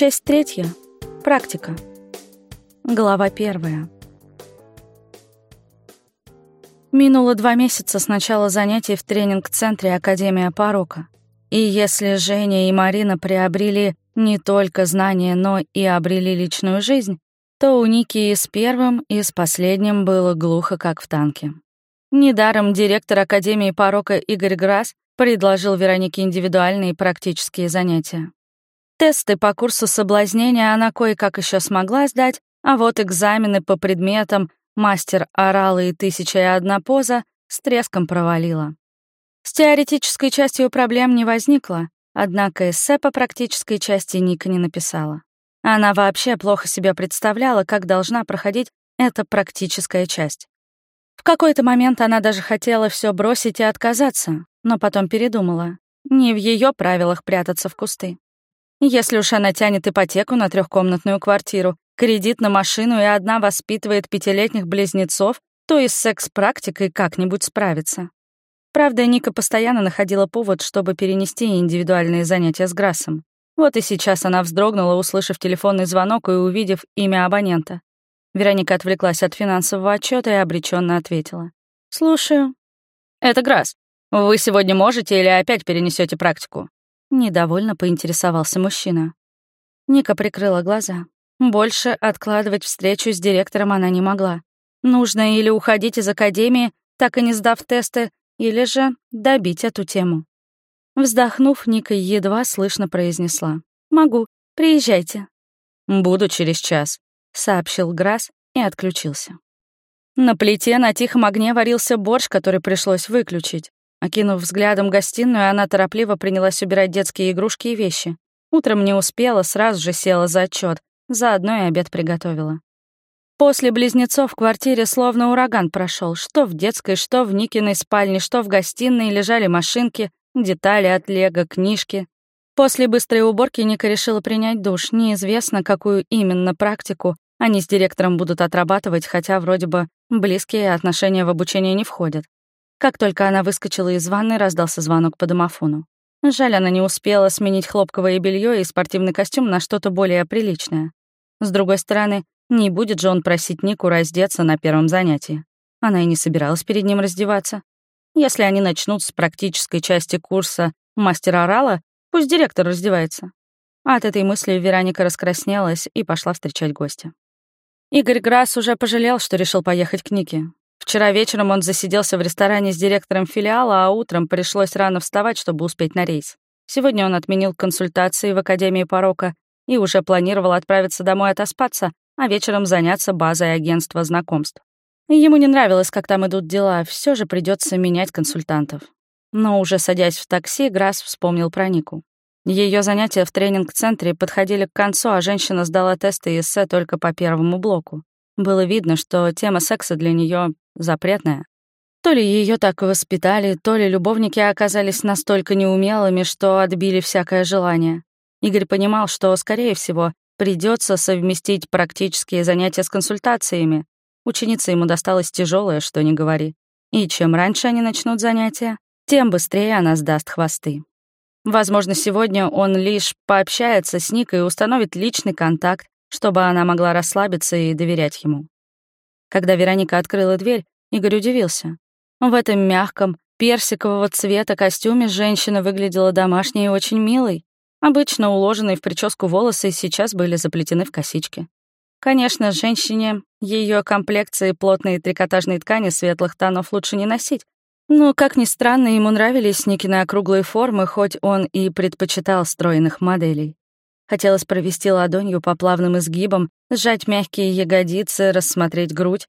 Часть третья. Практика. Глава первая. Минуло два месяца с начала занятий в тренинг-центре Академия порока. И если Женя и Марина приобрели не только знания, но и обрели личную жизнь, то у Ники и с первым, и с последним было глухо, как в танке. Недаром директор Академии порока Игорь Грасс предложил Веронике индивидуальные практические занятия. Тесты по курсу соблазнения она кое-как еще смогла сдать, а вот экзамены по предметам мастер орала и тысяча и одна поза с треском провалила. С теоретической частью проблем не возникло, однако эссе по практической части Ника не написала. Она вообще плохо себе представляла, как должна проходить эта практическая часть. В какой-то момент она даже хотела все бросить и отказаться, но потом передумала. Не в ее правилах прятаться в кусты. Если уж она тянет ипотеку на трехкомнатную квартиру, кредит на машину и одна воспитывает пятилетних близнецов, то и с секс-практикой как-нибудь справится. Правда, Ника постоянно находила повод, чтобы перенести индивидуальные занятия с Грассом. Вот и сейчас она вздрогнула, услышав телефонный звонок и увидев имя абонента. Вероника отвлеклась от финансового отчета и обреченно ответила. «Слушаю». «Это Грасс. Вы сегодня можете или опять перенесете практику?» Недовольно поинтересовался мужчина. Ника прикрыла глаза. Больше откладывать встречу с директором она не могла. Нужно или уходить из академии, так и не сдав тесты, или же добить эту тему. Вздохнув, Ника едва слышно произнесла. «Могу. Приезжайте». «Буду через час», — сообщил Грасс и отключился. На плите на тихом огне варился борщ, который пришлось выключить. Окинув взглядом гостиную, она торопливо принялась убирать детские игрушки и вещи. Утром не успела, сразу же села за отчет, заодно и обед приготовила. После близнецов в квартире словно ураган прошел. Что в детской, что в Никиной спальне, что в гостиной лежали машинки, детали от лего, книжки. После быстрой уборки Ника решила принять душ. Неизвестно, какую именно практику они с директором будут отрабатывать, хотя вроде бы близкие отношения в обучение не входят. Как только она выскочила из ванны, раздался звонок по домофону. Жаль, она не успела сменить хлопковое белье и спортивный костюм на что-то более приличное. С другой стороны, не будет же он просить Нику раздеться на первом занятии. Она и не собиралась перед ним раздеваться. Если они начнут с практической части курса мастера орала, пусть директор раздевается. От этой мысли Вероника раскраснелась и пошла встречать гостя. Игорь Грасс уже пожалел, что решил поехать к Нике. Вчера вечером он засиделся в ресторане с директором филиала, а утром пришлось рано вставать, чтобы успеть на рейс. Сегодня он отменил консультации в Академии порока и уже планировал отправиться домой отоспаться, а вечером заняться базой агентства знакомств. Ему не нравилось, как там идут дела, все же придется менять консультантов. Но уже садясь в такси, Грасс вспомнил про Нику. Ее занятия в тренинг-центре подходили к концу, а женщина сдала тесты и эссе только по первому блоку. Было видно, что тема секса для нее запретная. То ли ее так воспитали, то ли любовники оказались настолько неумелыми, что отбили всякое желание. Игорь понимал, что, скорее всего, придется совместить практические занятия с консультациями. Ученица ему досталась тяжелая, что не говори. И чем раньше они начнут занятия, тем быстрее она сдаст хвосты. Возможно, сегодня он лишь пообщается с Никой и установит личный контакт, чтобы она могла расслабиться и доверять ему. Когда Вероника открыла дверь, Игорь удивился. В этом мягком, персикового цвета костюме женщина выглядела домашней и очень милой. Обычно уложенные в прическу волосы сейчас были заплетены в косички. Конечно, женщине ее комплекции плотные трикотажные ткани светлых тонов лучше не носить, но, как ни странно, ему нравились Никины округлые формы, хоть он и предпочитал стройных моделей. Хотелось провести ладонью по плавным изгибам, сжать мягкие ягодицы, рассмотреть грудь.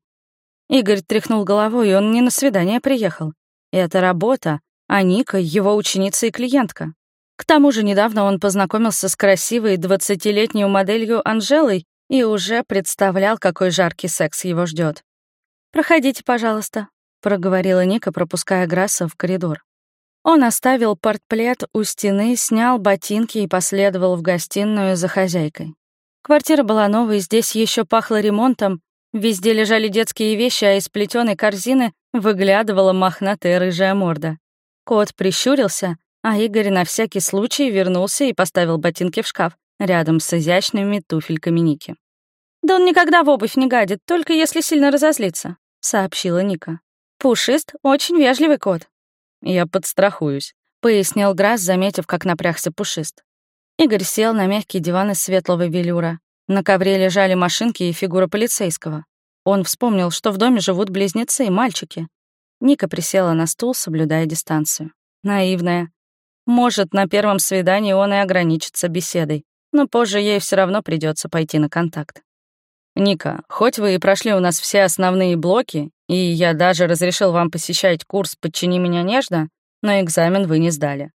Игорь тряхнул головой, и он не на свидание приехал. Это работа, а Ника — его ученица и клиентка. К тому же недавно он познакомился с красивой двадцатилетней моделью Анжелой и уже представлял, какой жаркий секс его ждет. «Проходите, пожалуйста», проговорила Ника, пропуская Грасса в коридор. Он оставил портплет у стены, снял ботинки и последовал в гостиную за хозяйкой. Квартира была новой, здесь еще пахло ремонтом, везде лежали детские вещи, а из плетеной корзины выглядывала мохнатая рыжая морда. Кот прищурился, а Игорь на всякий случай вернулся и поставил ботинки в шкаф, рядом с изящными туфельками Ники. «Да он никогда в обувь не гадит, только если сильно разозлится», — сообщила Ника. «Пушист — очень вежливый кот». «Я подстрахуюсь», — пояснил Грасс, заметив, как напрягся Пушист. Игорь сел на мягкий диван из светлого велюра. На ковре лежали машинки и фигура полицейского. Он вспомнил, что в доме живут близнецы и мальчики. Ника присела на стул, соблюдая дистанцию. Наивная. Может, на первом свидании он и ограничится беседой, но позже ей все равно придется пойти на контакт. «Ника, хоть вы и прошли у нас все основные блоки, и я даже разрешил вам посещать курс «Подчини меня нежно», но экзамен вы не сдали.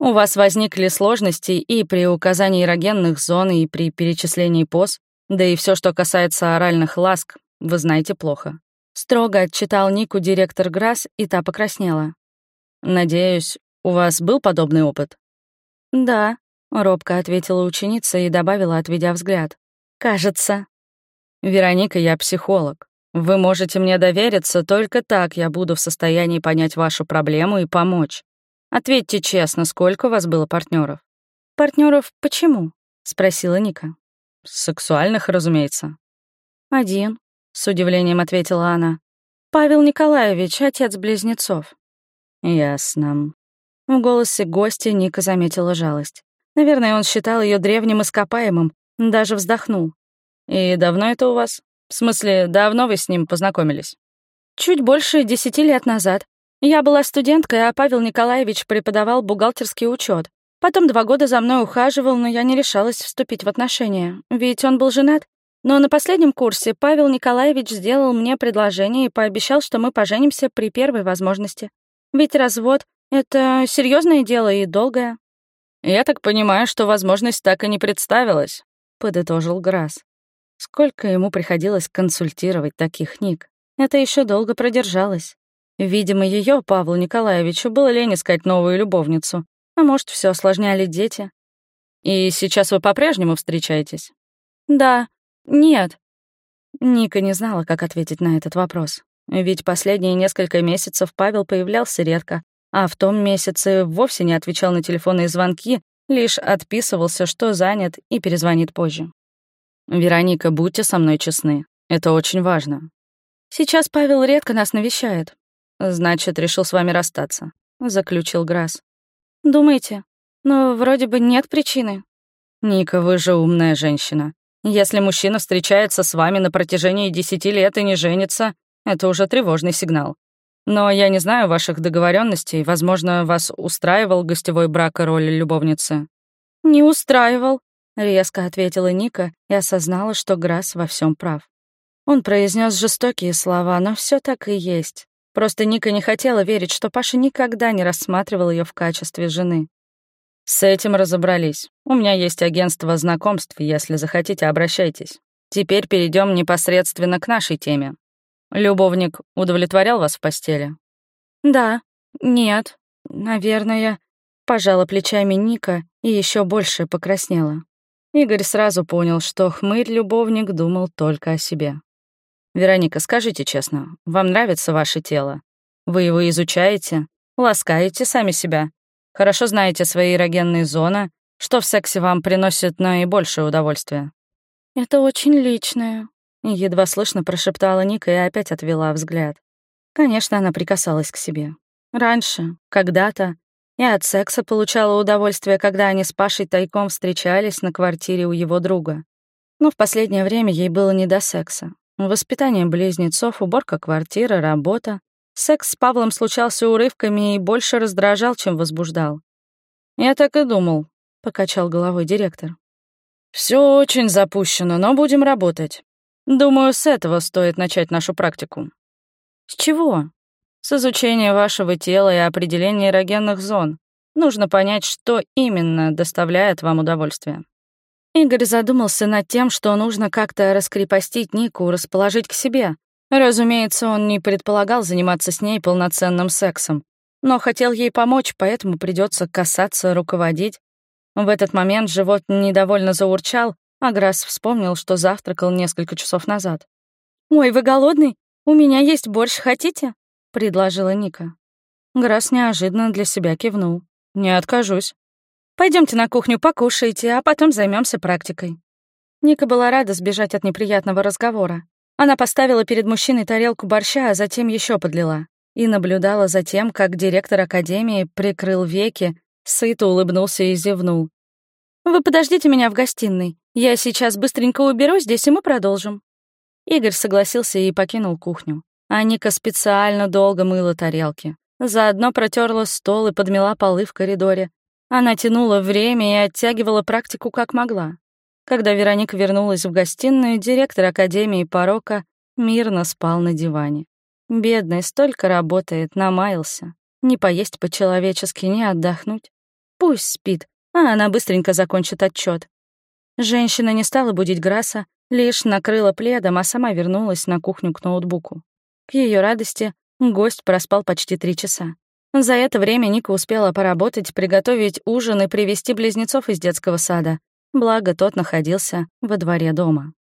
У вас возникли сложности и при указании эрогенных зон, и при перечислении поз, да и все, что касается оральных ласк, вы знаете плохо». Строго отчитал Нику директор Грасс, и та покраснела. «Надеюсь, у вас был подобный опыт?» «Да», — робко ответила ученица и добавила, отведя взгляд. «Кажется». «Вероника, я психолог. Вы можете мне довериться, только так я буду в состоянии понять вашу проблему и помочь. Ответьте честно, сколько у вас было партнеров? Партнеров почему? спросила Ника. Сексуальных, разумеется. Один, с удивлением ответила она. Павел Николаевич, отец близнецов. Ясно. В голосе гостя Ника заметила жалость. Наверное, он считал ее древним ископаемым, даже вздохнул. «И давно это у вас? В смысле, давно вы с ним познакомились?» «Чуть больше десяти лет назад. Я была студенткой, а Павел Николаевич преподавал бухгалтерский учет. Потом два года за мной ухаживал, но я не решалась вступить в отношения, ведь он был женат. Но на последнем курсе Павел Николаевич сделал мне предложение и пообещал, что мы поженимся при первой возможности. Ведь развод — это серьезное дело и долгое. «Я так понимаю, что возможность так и не представилась», — подытожил Грасс. Сколько ему приходилось консультировать таких Ник. Это еще долго продержалось. Видимо, ее Павлу Николаевичу было лень искать новую любовницу. А может, все осложняли дети. «И сейчас вы по-прежнему встречаетесь?» «Да. Нет». Ника не знала, как ответить на этот вопрос. Ведь последние несколько месяцев Павел появлялся редко, а в том месяце вовсе не отвечал на телефонные звонки, лишь отписывался, что занят, и перезвонит позже. «Вероника, будьте со мной честны. Это очень важно». «Сейчас Павел редко нас навещает». «Значит, решил с вами расстаться», — заключил Грасс. «Думаете? Но вроде бы нет причины». «Ника, вы же умная женщина. Если мужчина встречается с вами на протяжении десяти лет и не женится, это уже тревожный сигнал. Но я не знаю ваших договоренностей. Возможно, вас устраивал гостевой брак и роль любовницы. Не устраивал, резко ответила Ника и осознала, что Грасс во всем прав. Он произнес жестокие слова, но все так и есть. Просто Ника не хотела верить, что Паша никогда не рассматривал ее в качестве жены. С этим разобрались. У меня есть агентство знакомств, если захотите, обращайтесь. Теперь перейдем непосредственно к нашей теме. Любовник удовлетворял вас в постели? Да. Нет. Наверное. Пожала плечами Ника и еще больше покраснела. Игорь сразу понял, что хмырь-любовник думал только о себе. «Вероника, скажите честно, вам нравится ваше тело? Вы его изучаете, ласкаете сами себя, хорошо знаете свои эрогенные зоны, что в сексе вам приносит наибольшее удовольствие?» «Это очень личное», Едва слышно прошептала Ника и опять отвела взгляд. Конечно, она прикасалась к себе. Раньше, когда-то, и от секса получала удовольствие, когда они с Пашей тайком встречались на квартире у его друга. Но в последнее время ей было не до секса. Воспитание близнецов, уборка квартиры, работа. Секс с Павлом случался урывками и больше раздражал, чем возбуждал. «Я так и думал», — покачал головой директор. Все очень запущено, но будем работать. Думаю, с этого стоит начать нашу практику. С чего? С изучения вашего тела и определения эрогенных зон. Нужно понять, что именно доставляет вам удовольствие. Игорь задумался над тем, что нужно как-то раскрепостить Нику, расположить к себе. Разумеется, он не предполагал заниматься с ней полноценным сексом, но хотел ей помочь, поэтому придется касаться, руководить. В этот момент живот недовольно заурчал, Аграс вспомнил, что завтракал несколько часов назад. «Ой, вы голодный? У меня есть борщ, хотите?» — предложила Ника. Грасс неожиданно для себя кивнул. «Не откажусь». Пойдемте на кухню покушайте, а потом займемся практикой». Ника была рада сбежать от неприятного разговора. Она поставила перед мужчиной тарелку борща, а затем еще подлила. И наблюдала за тем, как директор академии прикрыл веки, сыто улыбнулся и зевнул. «Вы подождите меня в гостиной. Я сейчас быстренько уберу здесь, и мы продолжим». Игорь согласился и покинул кухню. А Ника специально долго мыла тарелки. Заодно протерла стол и подмела полы в коридоре. Она тянула время и оттягивала практику как могла. Когда Вероника вернулась в гостиную, директор Академии порока мирно спал на диване. Бедный столько работает, намаялся. Не поесть по-человечески, не отдохнуть. Пусть спит, а она быстренько закончит отчет. Женщина не стала будить Грасса, лишь накрыла пледом, а сама вернулась на кухню к ноутбуку. К ее радости гость проспал почти три часа. За это время Ника успела поработать, приготовить ужин и привести близнецов из детского сада, благо тот находился во дворе дома.